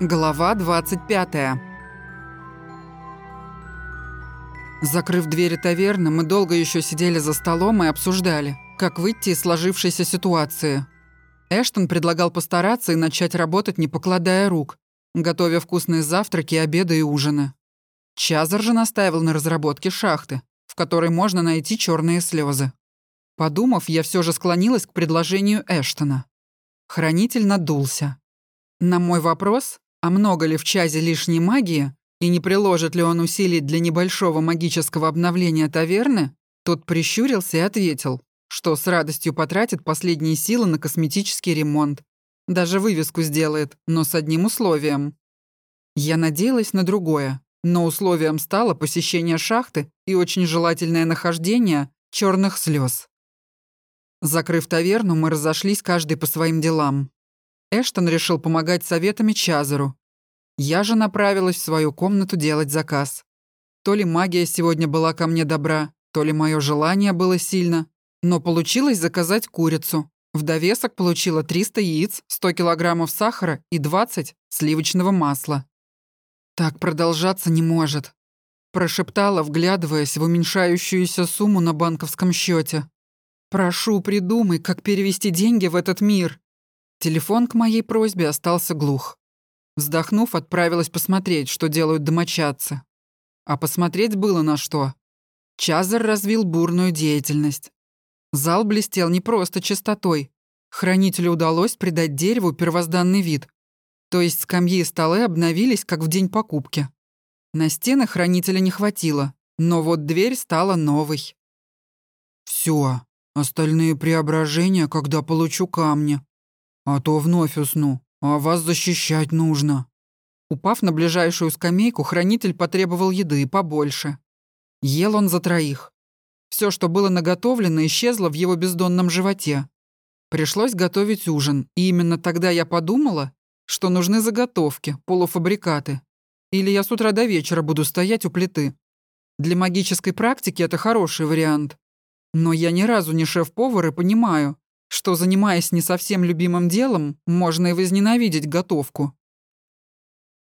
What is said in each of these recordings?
Глава 25 Закрыв двери таверны, мы долго еще сидели за столом и обсуждали, как выйти из сложившейся ситуации. Эштон предлагал постараться и начать работать, не покладая рук, готовя вкусные завтраки, обеды и ужины. Чазар же настаивал на разработке шахты, в которой можно найти черные слезы. Подумав, я все же склонилась к предложению Эштона. Хранитель надулся. На мой вопрос, а много ли в чазе лишней магии, и не приложит ли он усилий для небольшого магического обновления таверны, тот прищурился и ответил, что с радостью потратит последние силы на косметический ремонт. Даже вывеску сделает, но с одним условием. Я надеялась на другое, но условием стало посещение шахты и очень желательное нахождение черных слез. Закрыв таверну, мы разошлись каждый по своим делам. Эштон решил помогать советами Чазеру. Я же направилась в свою комнату делать заказ. То ли магия сегодня была ко мне добра, то ли мое желание было сильно, но получилось заказать курицу. В довесок получила 300 яиц, 100 килограммов сахара и 20 сливочного масла. «Так продолжаться не может», – прошептала, вглядываясь в уменьшающуюся сумму на банковском счете. «Прошу, придумай, как перевести деньги в этот мир». Телефон к моей просьбе остался глух. Вздохнув, отправилась посмотреть, что делают домочадцы. А посмотреть было на что. Чазар развил бурную деятельность. Зал блестел не просто чистотой. Хранителю удалось придать дереву первозданный вид. То есть скамьи и столы обновились, как в день покупки. На стены хранителя не хватило, но вот дверь стала новой. Все, Остальные преображения, когда получу камни. А то вновь усну, а вас защищать нужно». Упав на ближайшую скамейку, хранитель потребовал еды побольше. Ел он за троих. Все, что было наготовлено, исчезло в его бездонном животе. Пришлось готовить ужин, и именно тогда я подумала, что нужны заготовки, полуфабрикаты. Или я с утра до вечера буду стоять у плиты. Для магической практики это хороший вариант. Но я ни разу не шеф-повар и понимаю, что, занимаясь не совсем любимым делом, можно и возненавидеть готовку.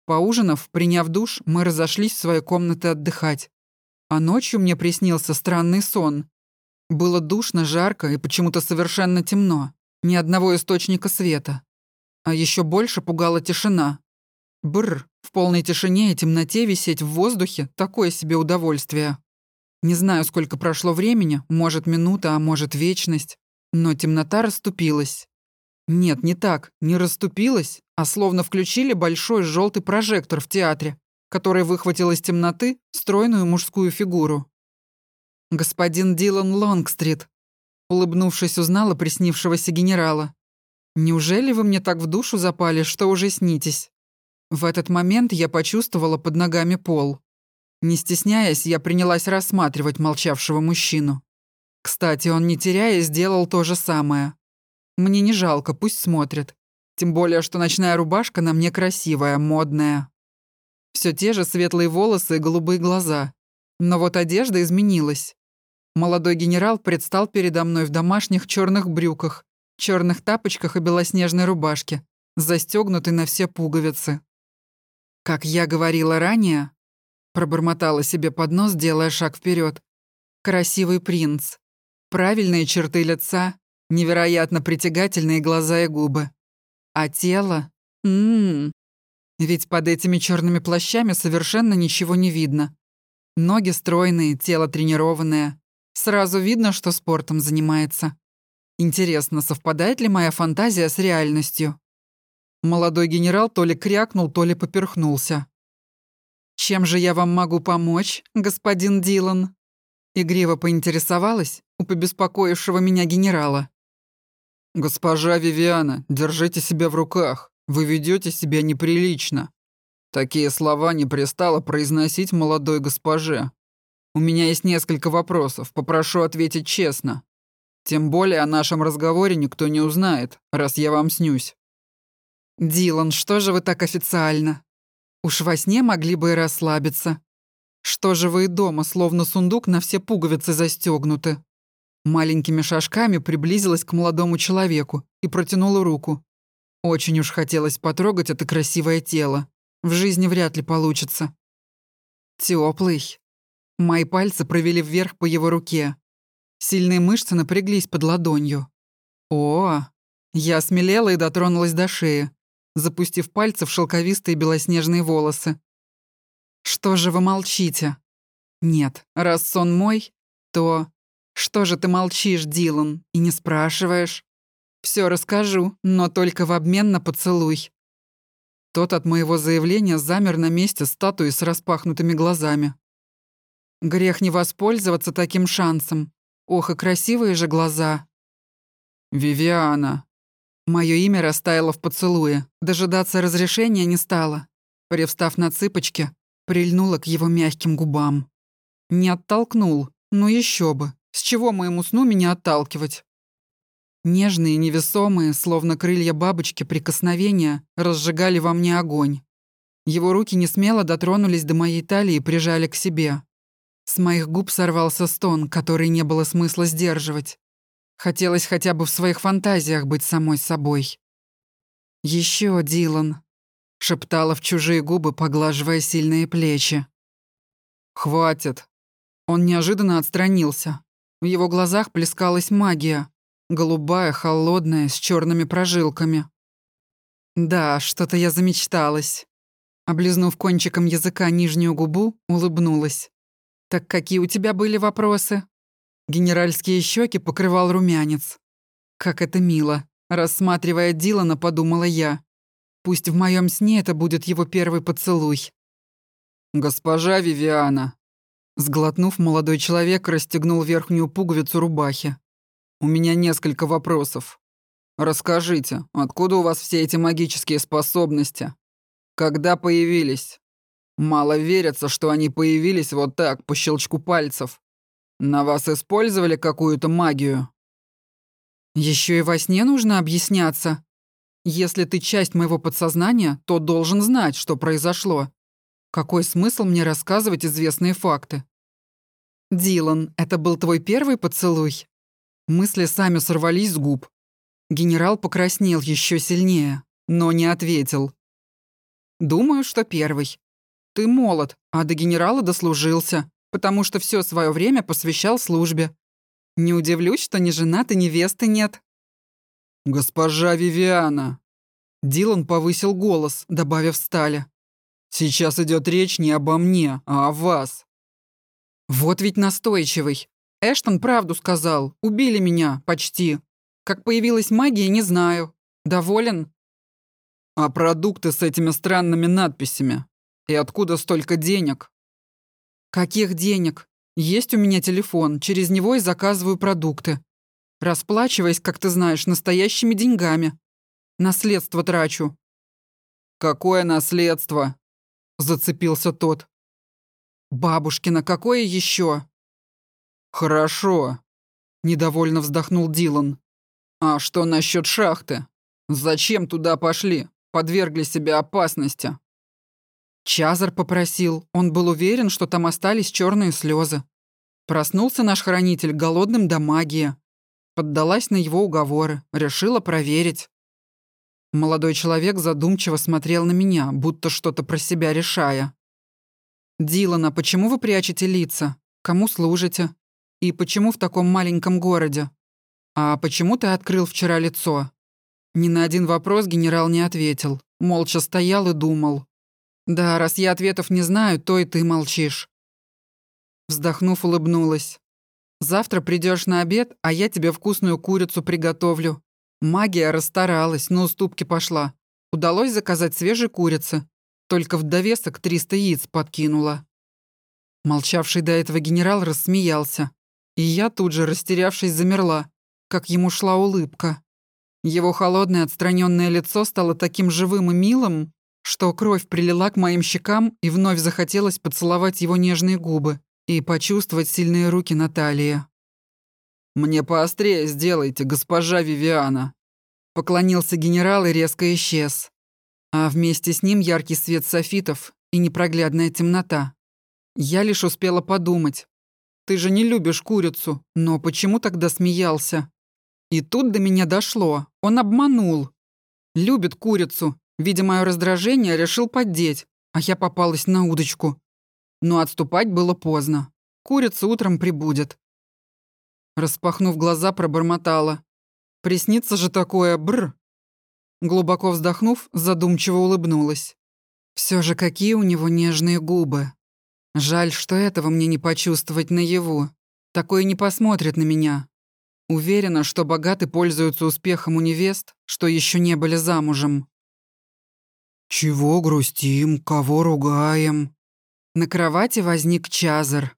Поужинав, приняв душ, мы разошлись в свои комнаты отдыхать. А ночью мне приснился странный сон. Было душно, жарко и почему-то совершенно темно. Ни одного источника света. А еще больше пугала тишина. Бррр, в полной тишине и темноте висеть в воздухе – такое себе удовольствие. Не знаю, сколько прошло времени, может, минута, а может, вечность, но темнота расступилась. Нет, не так, не расступилась, а словно включили большой желтый прожектор в театре, который выхватил из темноты стройную мужскую фигуру. «Господин Дилан Лонгстрит», улыбнувшись, узнала приснившегося генерала. «Неужели вы мне так в душу запали, что уже снитесь?» В этот момент я почувствовала под ногами пол. Не стесняясь, я принялась рассматривать молчавшего мужчину. Кстати, он, не теряя, сделал то же самое. Мне не жалко, пусть смотрит. Тем более, что ночная рубашка на мне красивая, модная. Все те же светлые волосы и голубые глаза. Но вот одежда изменилась. Молодой генерал предстал передо мной в домашних черных брюках, черных тапочках и белоснежной рубашке, застегнутой на все пуговицы. Как я говорила ранее, Пробормотала себе под нос, делая шаг вперед. Красивый принц. Правильные черты лица, невероятно притягательные глаза и губы. А тело? Ммм. Ведь под этими черными плащами совершенно ничего не видно. Ноги стройные, тело тренированное. Сразу видно, что спортом занимается. Интересно, совпадает ли моя фантазия с реальностью? Молодой генерал то ли крякнул, то ли поперхнулся. «Чем же я вам могу помочь, господин Дилан?» Игриво поинтересовалась у побеспокоившего меня генерала. «Госпожа Вивиана, держите себя в руках. Вы ведете себя неприлично. Такие слова не пристало произносить молодой госпоже. У меня есть несколько вопросов, попрошу ответить честно. Тем более о нашем разговоре никто не узнает, раз я вам снюсь». «Дилан, что же вы так официально?» Уж во сне могли бы и расслабиться. Что же вы и дома, словно сундук на все пуговицы застегнуты? Маленькими шажками приблизилась к молодому человеку и протянула руку. Очень уж хотелось потрогать это красивое тело. В жизни вряд ли получится. Теплый. Мои пальцы провели вверх по его руке. Сильные мышцы напряглись под ладонью. О, я смелела и дотронулась до шеи, запустив пальцы в шелковистые белоснежные волосы. Что же вы молчите? Нет, раз сон мой, то... Что же ты молчишь, Дилан, и не спрашиваешь? Все расскажу, но только в обмен на поцелуй. Тот от моего заявления замер на месте статуи с распахнутыми глазами. Грех не воспользоваться таким шансом. Ох, и красивые же глаза. «Вивиана». Мое имя растаяло в поцелуе. Дожидаться разрешения не стало. Привстав на цыпочки, прильнула к его мягким губам. Не оттолкнул, ну еще бы. С чего моему сну меня отталкивать? Нежные, невесомые, словно крылья бабочки, прикосновения разжигали во мне огонь. Его руки не смело дотронулись до моей талии и прижали к себе. С моих губ сорвался стон, который не было смысла сдерживать. Хотелось хотя бы в своих фантазиях быть самой собой. Еще, Дилан», — шептала в чужие губы, поглаживая сильные плечи. «Хватит». Он неожиданно отстранился. В его глазах плескалась магия, Голубая, холодная, с черными прожилками. Да, что-то я замечталась. Облизнув кончиком языка нижнюю губу, улыбнулась. «Так какие у тебя были вопросы?» Генеральские щеки покрывал румянец. «Как это мило!» Рассматривая Дилана, подумала я. Пусть в моем сне это будет его первый поцелуй. «Госпожа Вивиана!» Сглотнув, молодой человек расстегнул верхнюю пуговицу рубахи. У меня несколько вопросов. Расскажите, откуда у вас все эти магические способности? Когда появились? Мало верится, что они появились вот так, по щелчку пальцев. На вас использовали какую-то магию? Еще и во сне нужно объясняться. Если ты часть моего подсознания, то должен знать, что произошло. Какой смысл мне рассказывать известные факты? Дилан, это был твой первый поцелуй? Мысли сами сорвались с губ. Генерал покраснел еще сильнее, но не ответил. «Думаю, что первый. Ты молод, а до генерала дослужился, потому что все свое время посвящал службе. Не удивлюсь, что ни женат и невесты нет». «Госпожа Вивиана!» Дилан повысил голос, добавив стали. «Сейчас идет речь не обо мне, а о вас». «Вот ведь настойчивый. Эштон правду сказал. Убили меня, почти. Как появилась магия, не знаю. Доволен? А продукты с этими странными надписями? И откуда столько денег? Каких денег? Есть у меня телефон, через него и заказываю продукты. Расплачиваясь, как ты знаешь, настоящими деньгами. Наследство трачу. Какое наследство? Зацепился тот. Бабушкина, какое еще? «Хорошо», — недовольно вздохнул Дилан. «А что насчет шахты? Зачем туда пошли? Подвергли себя опасности?» Чазар попросил. Он был уверен, что там остались черные слезы. Проснулся наш хранитель голодным до магии. Поддалась на его уговоры, решила проверить. Молодой человек задумчиво смотрел на меня, будто что-то про себя решая. «Дилана, почему вы прячете лица? Кому служите? И почему в таком маленьком городе? А почему ты открыл вчера лицо? Ни на один вопрос генерал не ответил. Молча стоял и думал. Да, раз я ответов не знаю, то и ты молчишь. Вздохнув, улыбнулась. Завтра придешь на обед, а я тебе вкусную курицу приготовлю. Магия расстаралась, на уступки пошла. Удалось заказать свежей курицы. Только в довесок 300 яиц подкинула. Молчавший до этого генерал рассмеялся. И я тут же, растерявшись, замерла, как ему шла улыбка. Его холодное отстраненное лицо стало таким живым и милым, что кровь прилила к моим щекам и вновь захотелось поцеловать его нежные губы и почувствовать сильные руки Натальи. «Мне поострее сделайте, госпожа Вивиана», — поклонился генерал и резко исчез. А вместе с ним яркий свет софитов и непроглядная темнота. Я лишь успела подумать, ты же не любишь курицу. Но почему тогда смеялся? И тут до меня дошло. Он обманул. Любит курицу. Видя мое раздражение, решил поддеть, а я попалась на удочку. Но отступать было поздно. Курица утром прибудет. Распахнув глаза, пробормотала. Приснится же такое бр. Глубоко вздохнув, задумчиво улыбнулась. Все же какие у него нежные губы. Жаль, что этого мне не почувствовать наяву. Такое не посмотрит на меня. Уверена, что богаты пользуются успехом у невест, что еще не были замужем. «Чего грустим? Кого ругаем?» На кровати возник Чазар.